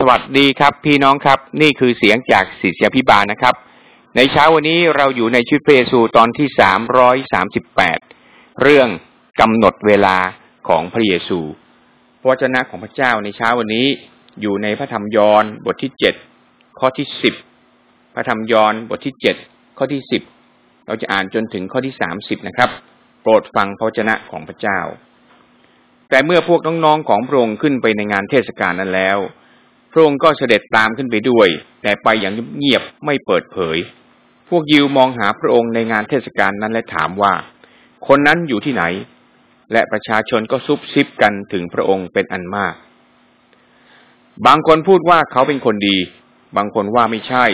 สวัสดีครับ พี่น้องครับ นี่คือเสียงจากศิษยพิบาลนะครับ ในเช้าวันนี้เราอยู่ในชุดเพซูตอนที่สามร้อยสามสิบแปดเรื่องกำหนดเวลาของพระเยซูพระวจนะของพระเจ้าในเช้าวันนี้อยู่ในพระธรรมยอห์นบทที่เจ็ดข้อที่สิบพระธรรมยอห์นบทที่เจ็ดข้อที่สิบเราจะอ่านจนถึงข้อที่สามสิบนะครับ โปรดฟังพระวจนะของพระเจ้า แต่เมื่อพวกน้องๆของพระองค์ขึ้นไปในงานเทศกาลนั้นแล้ว พระองค์ก็เสด็จตามขึ้นไปด้วย แต่ไปอย่างเงียบไม่เปิดเผย พวกยิวมองหาพระองค์ในงานเทศกาลนั้นและถามว่า คนนั้นอยู่ที่ไหน และประชาชนก็ซุบซิบกันถึงพระองค์เป็นอันมาก บางคนพูดว่าเขาเป็นคนดี บางคนว่าไม่ใช่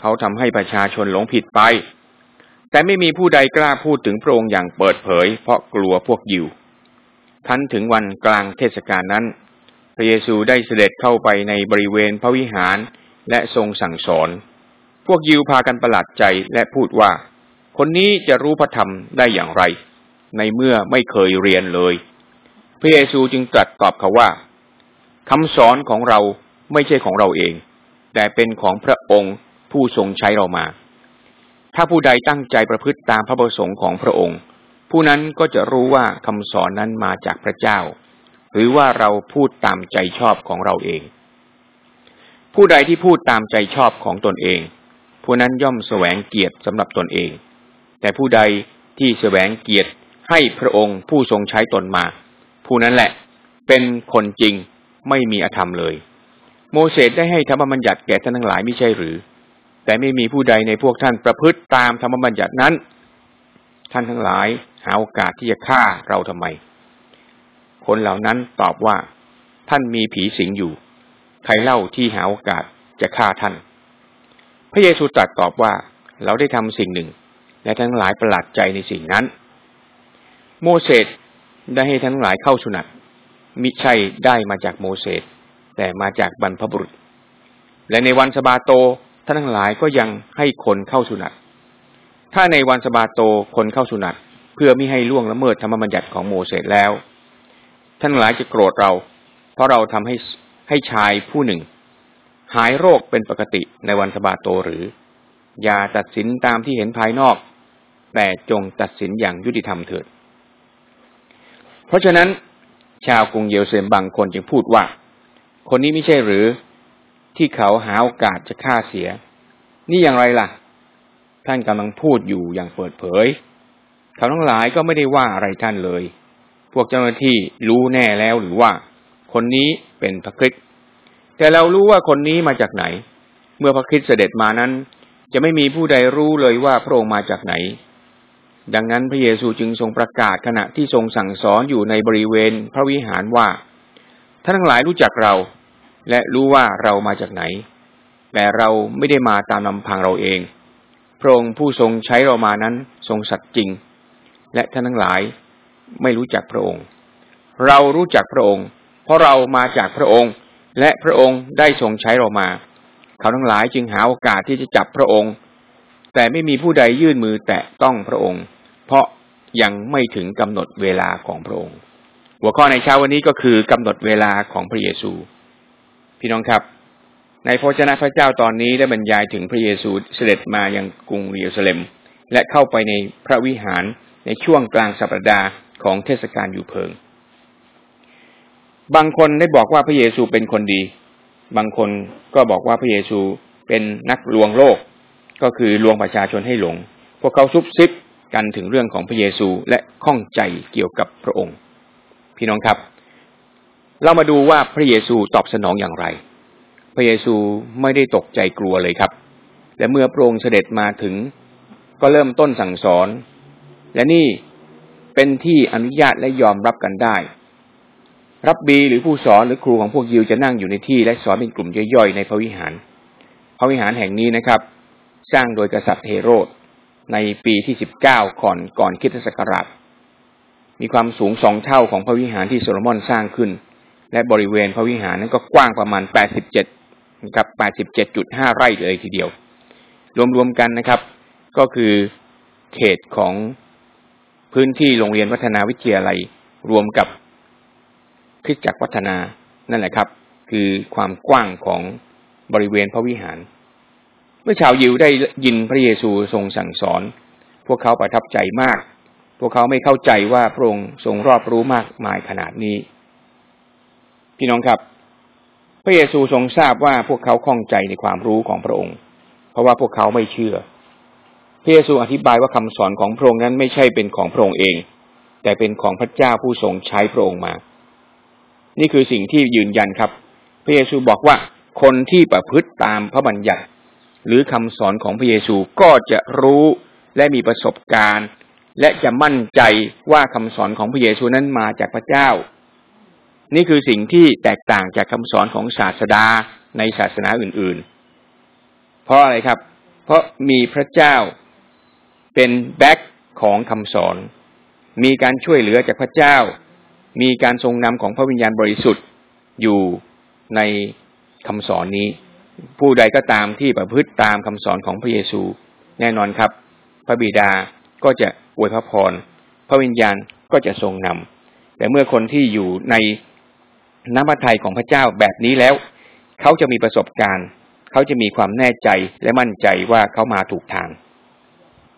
เขาทำให้ประชาชนหลงผิดไป แต่ไม่มีผู้ใดกล้าพูดถึงพระองค์อย่างเปิดเผย เพราะกลัวพวกยิวทันถึงวันกลางเทศกาลนั้น พระเยซูได้เสด็จเข้าไปในบริเวณพระวิหารและทรงสั่งสอน พวกยิวพากันประหลาดใจและพูดว่า คนนี้จะรู้พระธรรมได้อย่างไร ในเมื่อไม่เคยเรียนเลย พระเยซูจึงตรัสตอบเขาว่าคำสอนของเราไม่ใช่ของเราเอง แต่เป็นของพระองค์ผู้ทรงใช้เรามา ถ้าผู้ใดตั้งใจประพฤติตามพระประสงค์ของพระองค์ ผู้นั้นก็จะรู้ว่าคำสอนนั้นมาจากพระเจ้า หรือว่าเราพูดตามใจชอบของเราเอง ผู้ใดที่พูดตามใจชอบของตนเอง ผู้นั้นย่อมแสวงเกียรติสำหรับตนเอง แต่ผู้ใดที่แสวงเกียรติให้พระองค์ผู้ทรงใช้ตนมา ผู้นั้นแหละเป็นคนจริงไม่มีอธรรมเลย โมเสสได้ให้ธรรมบัญญัติแก่ท่านทั้งหลายไม่ใช่หรือ แต่ไม่มีผู้ใดในพวกท่านประพฤติตามธรรมบัญญัตินั้น ท่านทั้งหลายหาโอกาสที่จะฆ่าเราทำไม คนเหล่านั้นตอบว่า ท่านมีผีสิงอยู่ ใครเล่าที่หาโอกาสจะฆ่าท่าน พระเยซูตรัสตอบว่าเราได้ทำสิ่งหนึ่ง และทั้งหลายประหลาดใจในสิ่งนั้น โมเสสได้ให้ทั้งหลายเข้าสุนัตมิใช่ได้มาจากโมเสสแต่มาจากบรรพบุรุษ และในวันสบาโตท่านทั้งหลายก็ยังให้คนเข้าสุนัตถ้าในวันสบาโตคนเข้าสุนัตเพื่อไม่ให้ล่วงละเมิดธรรมบัญญัติของโมเสสแล้ว ท่านหลายจะโกรธเรา เพราะเราทำให้ให้ชายผู้หนึ่ง หายโรคเป็นปกติในวันสบาโตหรือ อย่าตัดสินตามที่เห็นภายนอก แต่จงตัดสินอย่างยุติธรรมเถิด เพราะฉะนั้น ชาวกรุงเยรูซาเล็มบางคนจึงพูดว่า คนนี้ไม่ใช่หรือที่เขาหาโอกาสจะฆ่าเสีย นี่อย่างไรล่ะ ท่านกำลังพูดอยู่อย่างเปิดเผย เขาทั้งหลายก็ไม่ได้ว่าอะไรท่านเลย พวกเจ้าหน้าที่รู้แน่แล้วหรือว่า คนนี้เป็นพระคริสต์แต่เรารู้ว่าคนนี้มาจากไหน เมื่อพระคริสต์เสด็จมานั้น จะไม่มีผู้ใดรู้เลยว่าพระองค์มาจากไหน ดังนั้นพระเยซูจึงทรงประกาศขณะที่ทรงสั่งสอนอยู่ในบริเวณพระวิหารว่าท่านทั้งหลายรู้จักเรา และรู้ว่าเรามาจากไหน แต่เราไม่ได้มาตามลำพังเราเอง พระองค์ผู้ทรงใช้เรามานั้นทรงสัตย์จริง และท่านทั้งหลาย ไม่รู้จักพระองค์ เรารู้จักพระองค์ เพราะเรามาจากพระองค์ และพระองค์ได้ทรงใช้เรามา เขาทั้งหลายจึงหาโอกาสที่จะจับพระองค์ แต่ไม่มีผู้ใดยื่นมือแตะต้องพระองค์ เพราะยังไม่ถึงกำหนดเวลาของพระองค์ หัวข้อในเช้าวันนี้ก็คือกำหนดเวลาของพระเยซู พี่น้องครับ ในพระเจ้าพระเจ้าตอนนี้ได้บรรยายถึงพระเยซูเสด็จมายังกรุงเยรูซาเล็ม และเข้าไปในพระวิหารในช่วงกลางสัปดาห์ ของเทศกาลอยู่เพิง บางคนได้บอกว่าพระเยซูเป็นคนดี บางคนก็บอกว่าพระเยซูเป็นนักลวงโลก ก็คือลวงประชาชนให้หลง พวกเขาซุบซิบกันถึงเรื่องของพระเยซูและข้องใจเกี่ยวกับพระองค์ พี่น้องครับ เรามาดูว่าพระเยซูตอบสนองอย่างไร พระเยซูไม่ได้ตกใจกลัวเลยครับ และเมื่อพระองค์เสด็จมาถึง ก็เริ่มต้นสั่งสอน และนี่ เป็นที่อนุญาตและยอมรับกันได้ รับบีหรือผู้สอนหรือครูของพวกยิวจะนั่งอยู่ในที่และสอนเป็นกลุ่มย่อยๆในพระวิหาร พระวิหารแห่งนี้นะครับ สร้างโดยกษัตริย์เฮโรดในปีที่สิบเก้าก่อนก่อนคิดศักราชมีความสูงสองเท่าของพระวิหารที่โซโลมอนสร้างขึ้น และบริเวณพระวิหารนั้นก็กว้างประมาณแปดสิบเจ็ดนะครับแปดสิบเจ็ดจุดห้าไร่เลยทีเดียว รวมๆกันนะครับ ก็คือเขตของ พื้นที่โรงเรียนวัฒนาวิทยาลัย รวมกับคริสจักรวัฒนานั่นแหละครับ คือความกว้างของบริเวณพระวิหาร เมื่อชาวยิวได้ยินพระเยซูทรงสั่งสอน พวกเขาประทับใจมาก พวกเขาไม่เข้าใจว่าพระองค์ทรงรอบรู้มากมายขนาดนี้ พี่น้องครับ พระเยซูทรงทราบว่าพวกเขาข้องใจในความรู้ของพระองค์ เพราะว่าพวกเขาไม่เชื่อ พระเยซูอธิบายว่าคำสอนของพระองค์นั้นไม่ใช่เป็นของพระองค์เอง แต่เป็นของพระเจ้าผู้ทรงใช้พระองค์มา นี่คือสิ่งที่ยืนยันครับ พระเยซูบอกว่าคนที่ประพฤติตามพระบัญญัติ หรือคำสอนของพระเยซูก็จะรู้และมีประสบการณ์ และจะมั่นใจว่าคำสอนของพระเยซูนั้นมาจากพระเจ้า นี่คือสิ่งที่แตกต่างจากคำสอนของศาสดาในศาสนาอื่น ๆ เพราะอะไรครับ เพราะมีพระเจ้า เป็นแบ็คของคำสอน มีการช่วยเหลือจากพระเจ้า มีการทรงนำของพระวิญญาณบริสุทธิ์อยู่ในคำสอนนี้ ผู้ใดก็ตามที่ประพฤติตามคำสอนของพระเยซู แน่นอนครับ พระบิดาก็จะอวยพระพร พระวิญญาณก็จะทรงนำแต่เมื่อคนที่อยู่ในน้ำพระทัยของพระเจ้าแบบนี้แล้ว เขาจะมีประสบการณ์ เขาจะมีความแน่ใจและมั่นใจว่าเขามาถูกทาง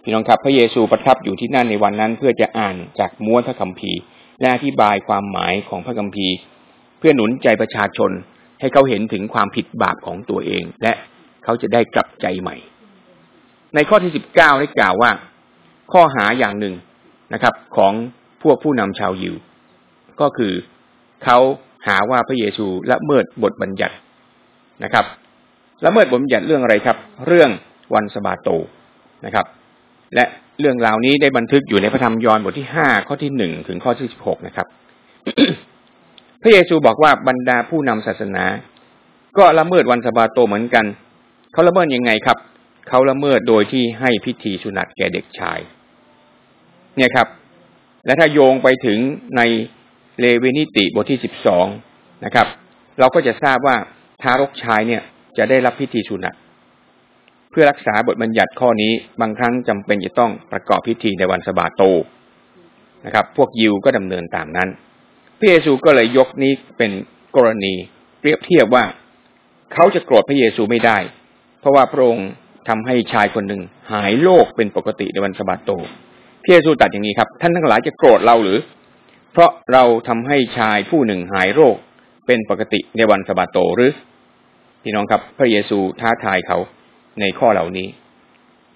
พี่น้องครับพระเยซูประทับอยู่ที่นั่นในวันนั้น เพื่อจะอ่านจากม้วนพระคัมภีร์ และอธิบายความหมายของพระคัมภีร์ เพื่อหนุนใจประชาชนให้เขาเห็นถึงความผิดบาปของตัวเอง และเขาจะได้กลับใจใหม่ ในข้อที่สิบเก้าได้กล่าวว่า ข้อหาอย่างหนึ่งนะครับ ของพวกผู้นำชาวยิว ก็คือเขาหาว่าพระเยซูละเมิดบทบัญญัตินะครับละเมิดบทบัญญัติเรื่องอะไรครับ เรื่องวันสบาโตนะครับ และเรื่องราวนี้ได้บันทึกอยู่ในพระธรรมยอห์นบทที่ห้าข้อที่หนึ่งถึงข้อที่สิบหกนะครับ พระเยซูบอกว่าบรรดาผู้นำศาสนา ก็ละเมิดวันสะบาโตเหมือนกัน เขาละเมิดยังไงครับ เขาละเมิดโดยที่ให้พิธีสุนัตแก่เด็กชาย เนี่ยครับ และถ้าโยงไปถึงในเลเวนิติบทที่สิบสองนะครับ เราก็จะทราบว่าทารกชายเนี่ยจะได้รับพิธีสุนัต พื่อรักษาบทบัญญัติข้อนี้บางครั้งจำเป็นจะต้องประกอบพิธีในวันสะบาโตนะครับ พวกยิวก็ดำเนินตามนั้นพระเยซูก็เลยยกนี้เป็นกรณีเปรียบเทียบว่าเขาจะโกรธพระเยซูไม่ได้ เพราะว่าพระองค์ทำให้ชายคนหนึ่งหายโรคเป็นปกติในวันสะบาโตพระเยซูตัดอย่างนี้ครับ ท่านทั้งหลายจะโกรธเราหรือ เพราะเราทำให้ชายผู้หนึ่งหายโรคเป็นปกติในวันสะบาโตหรือพี่น้องครับ พระเยซูท้าทายเขา ในข้อเหล่านี้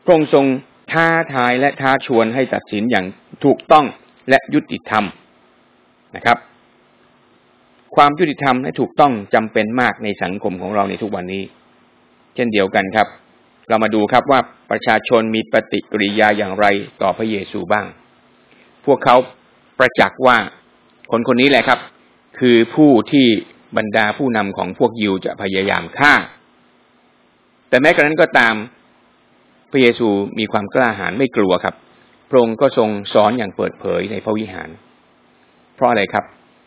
พระองค์ทรงท้าทายและท้าชวนให้ตัดสินอย่างถูกต้องและยุติธรรมนะครับ ความยุติธรรมและถูกต้องจำเป็นมากในสังคมของเราในทุกวันนี้ เช่นเดียวกันครับ เรามาดูครับว่าประชาชนมีปฏิกิริยาอย่างไรต่อพระเยซูบ้าง พวกเขาประจักษ์ว่าคนคนนี้แหละครับ คือผู้ที่บรรดาผู้นำของพวกยิวจะพยายามฆ่า แต่แม้กระนั้นก็ตามพระเยซูมีความกล้าหาญไม่กลัวครับ พระองค์ก็ทรงสอนอย่างเปิดเผยในพระวิหาร เพราะอะไรครับ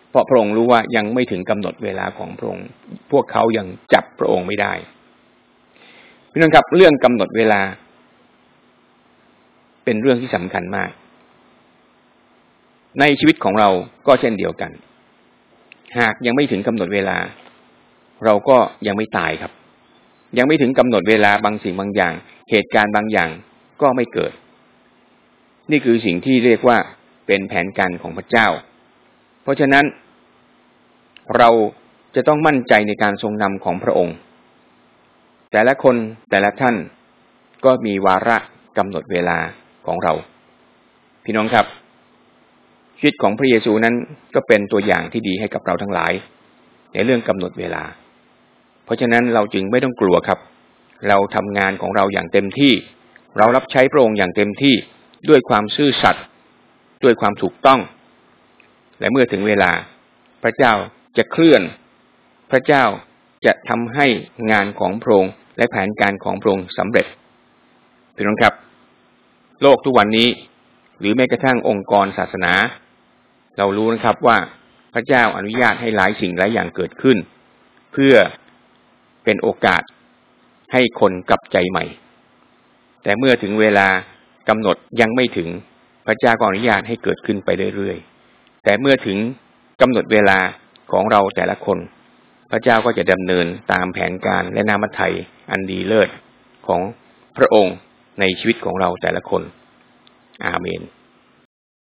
เพราะพระองค์รู้ว่ายังไม่ถึงกำหนดเวลาของพระองค์ พวกเขายังจับพระองค์ไม่ได้พี่น้องครับ เรื่องกำหนดเวลา เป็นเรื่องที่สำคัญมาก ในชีวิตของเราก็เช่นเดียวกัน หากยังไม่ถึงกำหนดเวลา เราก็ยังไม่ตายครับ ยังไม่ถึงกำหนดเวลาบางสิ่งบางอย่าง เหตุการณ์บางอย่างก็ไม่เกิด นี่คือสิ่งที่เรียกว่าเป็นแผนการของพระเจ้า เพราะฉะนั้น เราจะต้องมั่นใจในการทรงนำของพระองค์ แต่ละคนแต่ละท่านก็มีวาระกำหนดเวลาของเรา พี่น้องครับ ชีวิตของพระเยซูนั้นก็เป็นตัวอย่างที่ดีให้กับเราทั้งหลาย ในเรื่องกำหนดเวลา เพราะฉะนั้นเราจึงไม่ต้องกลัวครับ เราทำงานของเราอย่างเต็มที่ เรารับใช้พระองค์อย่างเต็มที่ด้วยความซื่อสัตย์ด้วยความถูกต้อง และเมื่อถึงเวลา พระเจ้าจะเคลื่อน พระเจ้าจะทำให้งานของพระองค์และแผนการของพระองค์สำเร็จพี่น้องครับ โลกทุกวันนี้ หรือแม้กระทั่งองค์กรศาสนา เรารู้นะครับว่าพระเจ้าอนุญาตให้หลายสิ่งหลายอย่างเกิดขึ้น เพื่อ เป็นโอกาสให้คนกลับใจใหม่ แต่เมื่อถึงเวลากำหนดยังไม่ถึงพระเจ้าก็อนุญาตให้เกิดขึ้นไปเรื่อยๆ แต่เมื่อถึงกำหนดเวลาของเราแต่ละคน พระเจ้าก็จะดำเนินตามแผนการและน้ำมัไทยอันดีเลิศของพระองค์ในชีวิตของเราแต่ละคน อาเมน